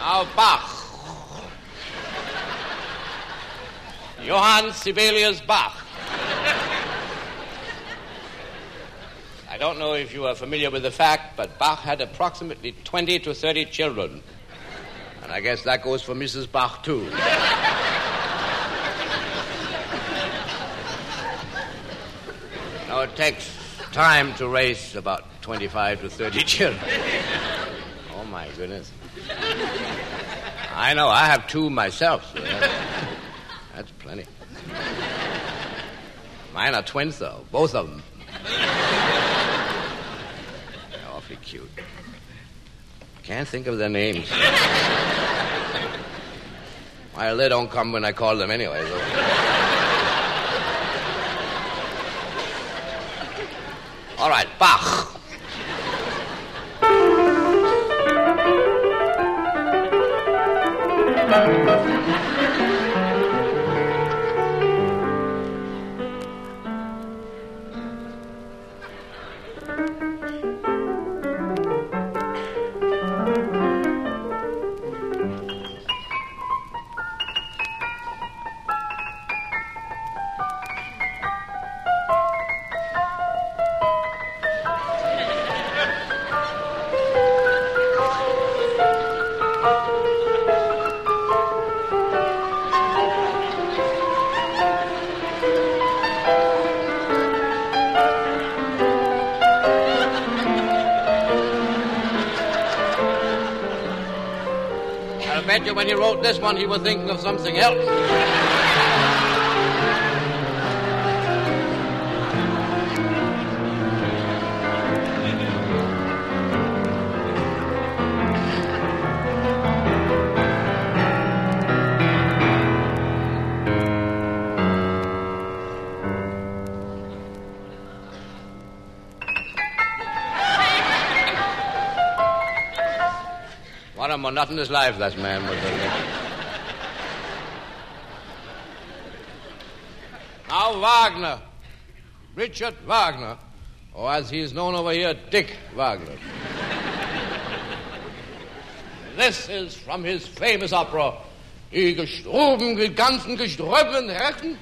Now, Bach. Johann Sibelius Bach. I don't know if you are familiar with the fact, but Bach had approximately 20 to 30 children. And I guess that goes for Mrs. Bach, too. now, it takes time to raise about 25 to 30 children. Oh, my goodness. I know, I have two myself. That's, that's plenty. Mine are twins, though, both of them. They're awfully cute. Can't think of their names. Well, they don't come when I call them anyway. So. All right, Bach. I bet you when he wrote this one, he was thinking of something else. What a monotonous life that man was living. Now, Wagner. Richard Wagner. Or as he is known over here, Dick Wagner. this is from his famous opera, Die gestorben die ganzen geströmmen Herren.